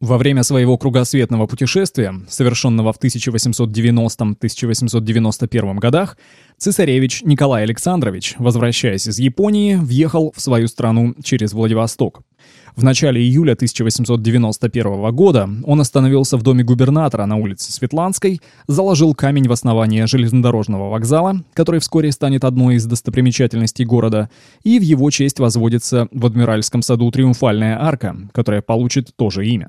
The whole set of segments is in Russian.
Во время своего кругосветного путешествия, совершенного в 1890-1891 годах, цесаревич Николай Александрович, возвращаясь из Японии, въехал в свою страну через Владивосток. В начале июля 1891 года он остановился в доме губернатора на улице Светланской, заложил камень в основание железнодорожного вокзала, который вскоре станет одной из достопримечательностей города, и в его честь возводится в Адмиральском саду Триумфальная арка, которая получит то же имя.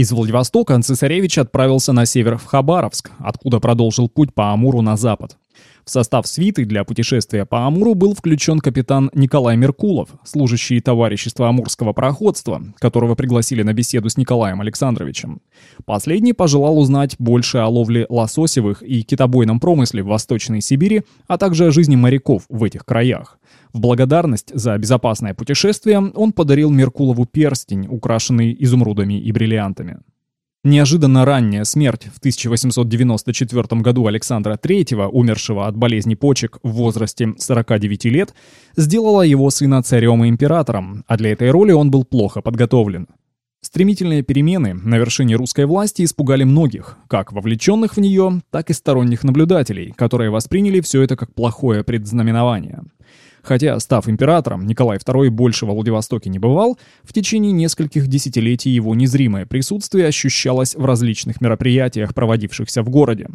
Из Владивостока цесаревич отправился на север в Хабаровск, откуда продолжил путь по Амуру на запад. В состав свиты для путешествия по Амуру был включен капитан Николай Меркулов, служащий товарищества Амурского пароходства, которого пригласили на беседу с Николаем Александровичем. Последний пожелал узнать больше о ловле лососевых и китобойном промысле в Восточной Сибири, а также о жизни моряков в этих краях. В благодарность за безопасное путешествие он подарил Меркулову перстень, украшенный изумрудами и бриллиантами. Неожиданно ранняя смерть в 1894 году Александра III, умершего от болезни почек в возрасте 49 лет, сделала его сына царем и императором, а для этой роли он был плохо подготовлен. Стремительные перемены на вершине русской власти испугали многих, как вовлеченных в нее, так и сторонних наблюдателей, которые восприняли все это как плохое предзнаменование. Хотя, став императором, Николай II больше во Владивостоке не бывал, в течение нескольких десятилетий его незримое присутствие ощущалось в различных мероприятиях, проводившихся в городе.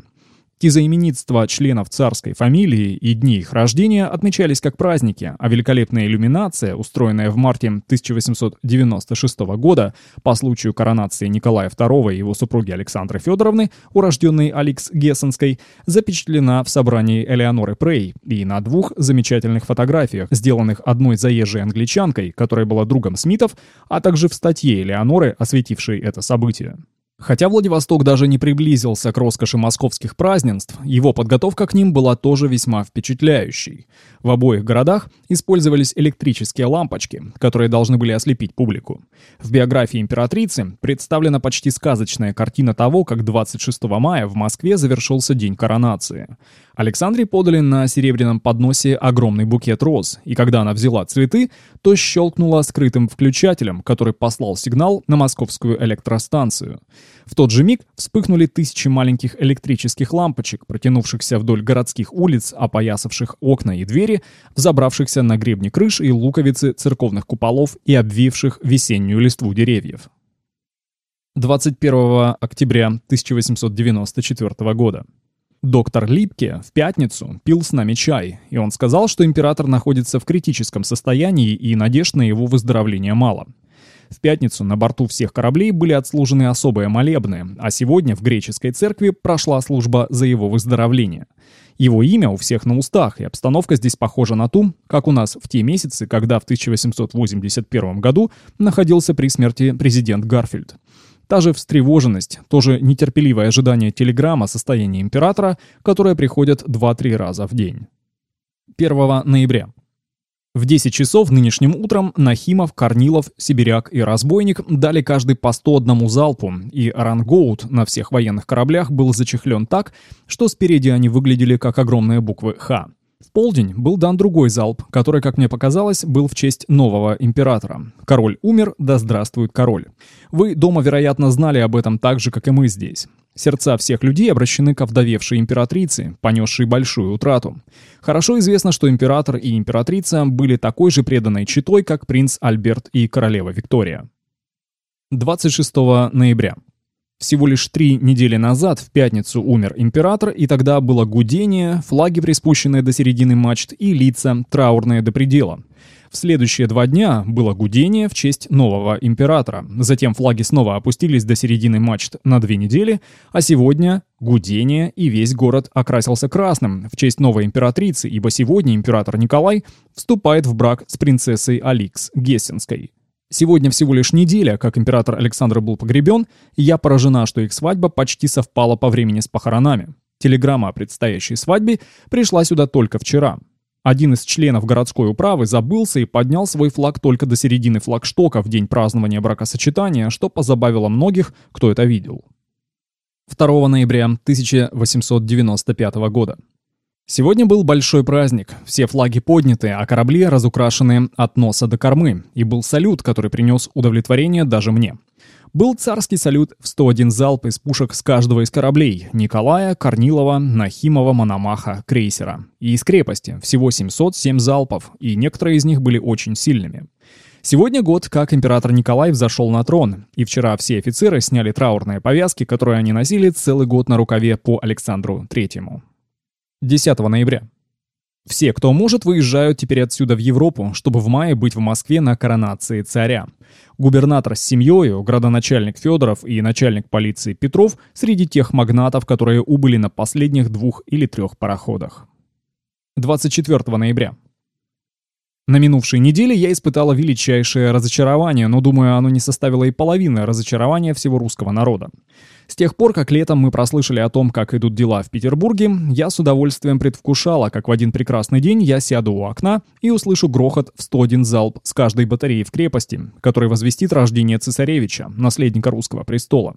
Тизаименитства членов царской фамилии и дни их рождения отмечались как праздники, а великолепная иллюминация, устроенная в марте 1896 года по случаю коронации Николая II и его супруги Александры Федоровны, урожденной Алекс Гессенской, запечатлена в собрании Элеоноры Прей и на двух замечательных фотографиях, сделанных одной заезжей англичанкой, которая была другом Смитов, а также в статье Элеоноры, осветившей это событие. Хотя Владивосток даже не приблизился к роскоши московских празднеств, его подготовка к ним была тоже весьма впечатляющей. В обоих городах использовались электрические лампочки, которые должны были ослепить публику. В биографии императрицы представлена почти сказочная картина того, как 26 мая в Москве завершился день коронации. Александре подали на серебряном подносе огромный букет роз, и когда она взяла цветы, то щелкнула скрытым включателем, который послал сигнал на московскую электростанцию. В тот же миг вспыхнули тысячи маленьких электрических лампочек, протянувшихся вдоль городских улиц, опоясавших окна и двери, взобравшихся на гребни крыш и луковицы церковных куполов и обвивших весеннюю листву деревьев. 21 октября 1894 года. Доктор Липке в пятницу пил с нами чай, и он сказал, что император находится в критическом состоянии и надежд на его выздоровление мало. В пятницу на борту всех кораблей были отслужены особые молебны, а сегодня в греческой церкви прошла служба за его выздоровление. Его имя у всех на устах, и обстановка здесь похожа на ту, как у нас в те месяцы, когда в 1881 году находился при смерти президент Гарфильд. Та же встревоженность, тоже нетерпеливое ожидание телеграмма о состоянии императора, которое приходит 2-3 раза в день. 1 ноября. В 10 часов нынешним утром Нахимов, Корнилов, Сибиряк и Разбойник дали каждый по 101 залпу, и рангоут на всех военных кораблях был зачехлен так, что спереди они выглядели как огромные буквы «Х». В полдень был дан другой залп, который, как мне показалось, был в честь нового императора. Король умер, да здравствует король. Вы дома, вероятно, знали об этом так же, как и мы здесь. Сердца всех людей обращены к овдовевшей императрице, понесшей большую утрату. Хорошо известно, что император и императрица были такой же преданной читой, как принц Альберт и королева Виктория. 26 ноября. Всего лишь три недели назад, в пятницу, умер император, и тогда было гудение, флаги, приспущенные до середины мачт, и лица, траурные до предела. В следующие два дня было гудение в честь нового императора. Затем флаги снова опустились до середины мачт на две недели, а сегодня гудение, и весь город окрасился красным в честь новой императрицы, ибо сегодня император Николай вступает в брак с принцессой Аликс Гессенской. Сегодня всего лишь неделя, как император Александр был погребен, и я поражена, что их свадьба почти совпала по времени с похоронами. Телеграмма о предстоящей свадьбе пришла сюда только вчера. Один из членов городской управы забылся и поднял свой флаг только до середины флагштока в день празднования бракосочетания, что позабавило многих, кто это видел. 2 ноября 1895 года. Сегодня был большой праздник, все флаги подняты, а корабли разукрашены от носа до кормы, и был салют, который принес удовлетворение даже мне. был царский салют в 101 залп из пушек с каждого из кораблей Николая, Корнилова, Нахимова, Мономаха, крейсера. И из крепости всего 707 залпов, и некоторые из них были очень сильными. Сегодня год, как император Николай взошел на трон, и вчера все офицеры сняли траурные повязки, которые они носили целый год на рукаве по Александру Третьему. 10 ноября. Все, кто может, выезжают теперь отсюда в Европу, чтобы в мае быть в Москве на коронации царя. Губернатор с семьей, градоначальник Федоров и начальник полиции Петров среди тех магнатов, которые убыли на последних двух или трех пароходах. 24 ноября. На минувшей неделе я испытала величайшее разочарование, но, думаю, оно не составило и половины разочарования всего русского народа. С тех пор, как летом мы прослышали о том, как идут дела в Петербурге, я с удовольствием предвкушала, как в один прекрасный день я сяду у окна и услышу грохот в 101 залп с каждой батареи в крепости, который возвестит рождение цесаревича, наследника русского престола.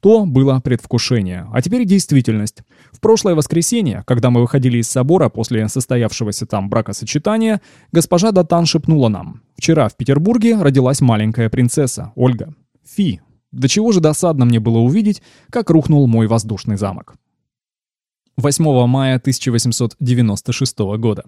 То было предвкушение, а теперь действительность. В прошлое воскресенье, когда мы выходили из собора после состоявшегося там бракосочетания, госпожа Датан шепнула нам, «Вчера в Петербурге родилась маленькая принцесса, Ольга. Фи, до чего же досадно мне было увидеть, как рухнул мой воздушный замок. 8 мая 1896 года.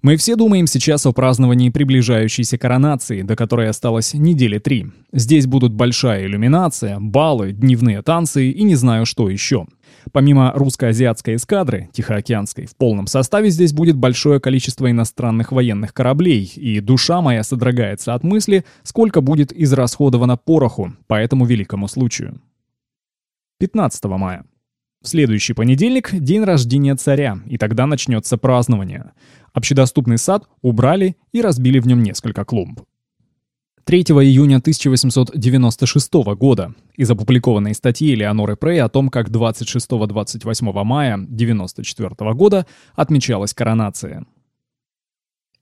Мы все думаем сейчас о праздновании приближающейся коронации, до которой осталось недели три. Здесь будут большая иллюминация, балы, дневные танцы и не знаю что еще. Помимо русско-азиатской эскадры, Тихоокеанской, в полном составе здесь будет большое количество иностранных военных кораблей, и душа моя содрогается от мысли, сколько будет израсходовано пороху по этому великому случаю. 15 мая. В следующий понедельник – день рождения царя, и тогда начнется празднование. Общедоступный сад убрали и разбили в нем несколько клумб. 3 июня 1896 года из опубликованной статьи Леоноры Прей о том, как 26-28 мая 1994 года отмечалась коронация.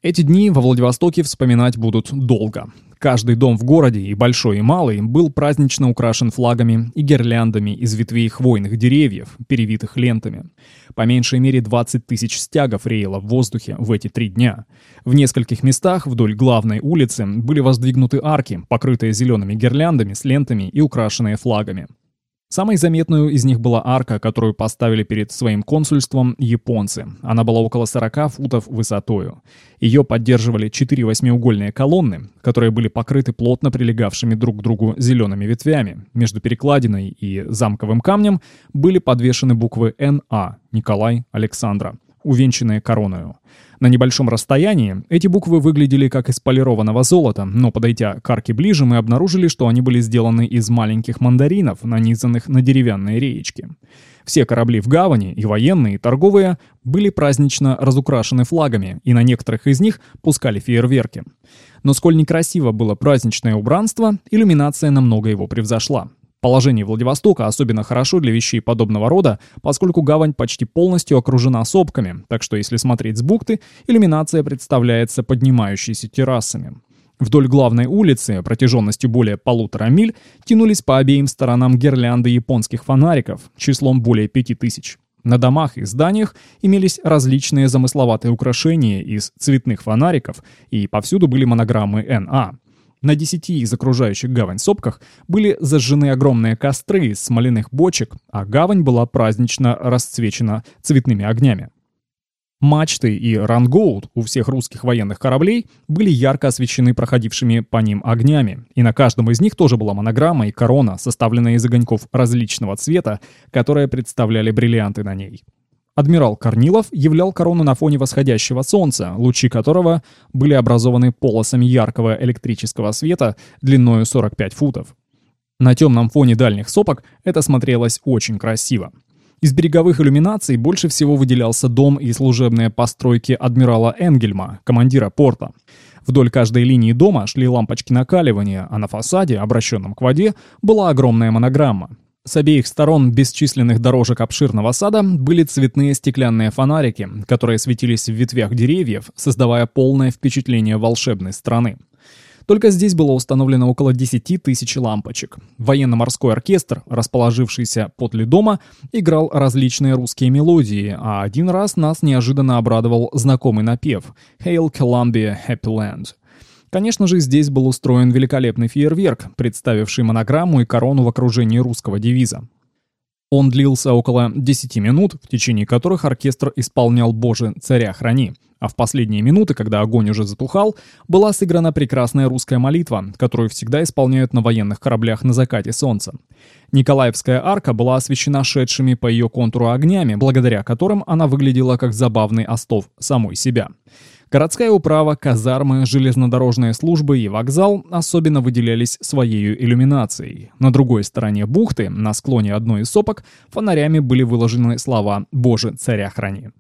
Эти дни во Владивостоке вспоминать будут долго. Каждый дом в городе, и большой, и малый, был празднично украшен флагами и гирляндами из ветвей хвойных деревьев, перевитых лентами. По меньшей мере 20 тысяч стягов реяло в воздухе в эти три дня. В нескольких местах вдоль главной улицы были воздвигнуты арки, покрытые зелеными гирляндами с лентами и украшенные флагами. Самой заметной из них была арка, которую поставили перед своим консульством японцы. Она была около 40 футов высотою. Ее поддерживали четыре восьмиугольные колонны, которые были покрыты плотно прилегавшими друг к другу зелеными ветвями. Между перекладиной и замковым камнем были подвешены буквы «НА» Николай Александра, увенчанные короною. На небольшом расстоянии эти буквы выглядели как из полированного золота, но подойдя к арке ближе, мы обнаружили, что они были сделаны из маленьких мандаринов, нанизанных на деревянные реечки. Все корабли в гавани, и военные, и торговые, были празднично разукрашены флагами, и на некоторых из них пускали фейерверки. Но сколь некрасиво было праздничное убранство, иллюминация намного его превзошла. Положение Владивостока особенно хорошо для вещей подобного рода, поскольку гавань почти полностью окружена сопками, так что если смотреть с бухты, иллюминация представляется поднимающейся террасами. Вдоль главной улицы, протяженностью более полутора миль, тянулись по обеим сторонам гирлянды японских фонариков, числом более пяти тысяч. На домах и зданиях имелись различные замысловатые украшения из цветных фонариков, и повсюду были монограммы «НА». На десяти из окружающих гавань сопках были зажжены огромные костры из смоляных бочек, а гавань была празднично расцвечена цветными огнями. Мачты и рангоут у всех русских военных кораблей были ярко освещены проходившими по ним огнями, и на каждом из них тоже была монограмма и корона, составленная из огоньков различного цвета, которые представляли бриллианты на ней. Адмирал Корнилов являл корону на фоне восходящего солнца, лучи которого были образованы полосами яркого электрического света длиною 45 футов. На темном фоне дальних сопок это смотрелось очень красиво. Из береговых иллюминаций больше всего выделялся дом и служебные постройки адмирала Энгельма, командира порта. Вдоль каждой линии дома шли лампочки накаливания, а на фасаде, обращенном к воде, была огромная монограмма. С обеих сторон бесчисленных дорожек обширного сада были цветные стеклянные фонарики, которые светились в ветвях деревьев, создавая полное впечатление волшебной страны. Только здесь было установлено около 10 тысяч лампочек. Военно-морской оркестр, расположившийся подле дома, играл различные русские мелодии, а один раз нас неожиданно обрадовал знакомый напев «Hail Columbia, Happy Land». Конечно же, здесь был устроен великолепный фейерверк, представивший монограмму и корону в окружении русского девиза. Он длился около 10 минут, в течение которых оркестр исполнял «Боже, царя храни», а в последние минуты, когда огонь уже затухал, была сыграна прекрасная русская молитва, которую всегда исполняют на военных кораблях на закате солнца. Николаевская арка была освещена шедшими по ее контуру огнями, благодаря которым она выглядела как забавный остов самой себя. Городская управа, казармы, железнодорожные службы и вокзал особенно выделялись своей иллюминацией. На другой стороне бухты, на склоне одной из сопок, фонарями были выложены слова «Боже, царя храни».